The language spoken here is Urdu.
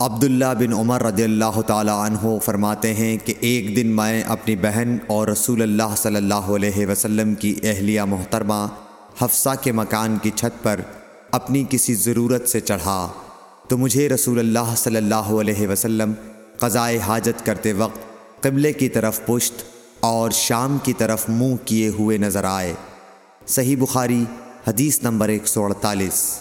عبداللہ بن عمر رضی اللہ تعالی عنہ فرماتے ہیں کہ ایک دن میں اپنی بہن اور رسول اللہ صلی اللہ علیہ وسلم کی اہلیہ محترمہ حفصہ کے مکان کی چھت پر اپنی کسی ضرورت سے چڑھا۔ تو مجھے رسول اللہ صلی اللہ علیہ وسلم قضائے حاجت کرتے وقت قبلے کی طرف پشت اور شام کی طرف منہ کیے ہوئے نظر آئے۔ صحیح بخاری، حدیث نمبر ایک سو اڑتالیس۔